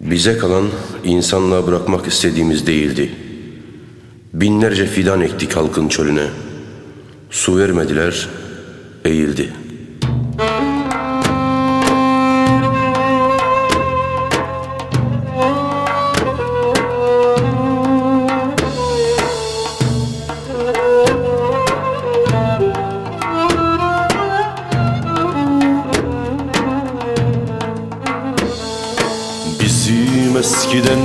Bize kalan insanlığa bırakmak istediğimiz değildi. Binlerce fidan ektik halkın çölüne. Su vermediler, eğildi. Bizim eskiden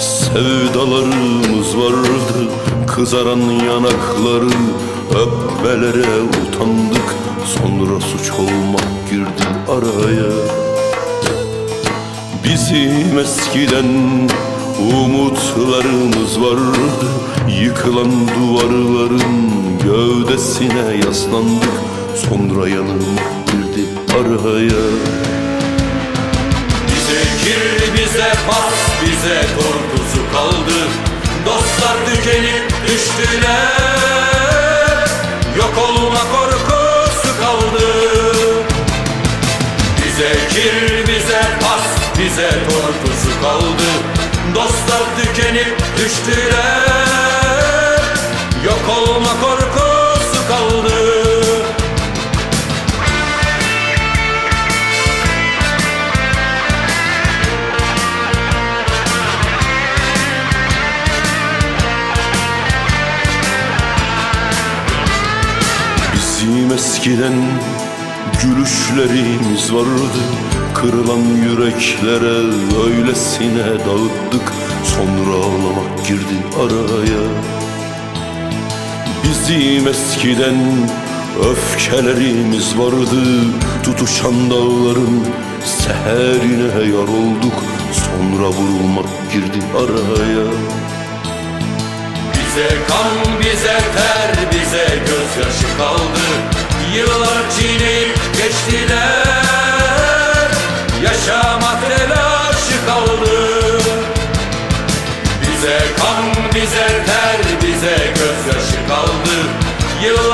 sevdalarımız vardı. Kızaran yanakları öpmelere utandık. Sonra suç olmak girdi araya. Bizim eskiden umutlarımız vardı. Yıkılan duvarların gövdesine yaslandık. Sonra yanılmak girdi araya bize korkusu kaldı. Dostlar tükenip düştüler. Yok olma korkusu kaldı. Bize kir, bize pas, bize korkusu kaldı. Dostlar tükenip düştüler Bizim eskiden gülüşlerimiz vardı. Kırılan yüreklere öylesine dağıttık. Sonra ağlamak girdi araya. Bizim eskiden öfkelerimiz vardı. Tutuşan dağların seherine yar olduk. Sonra vurulmak girdi araya. Bize kan, bize ter, ter,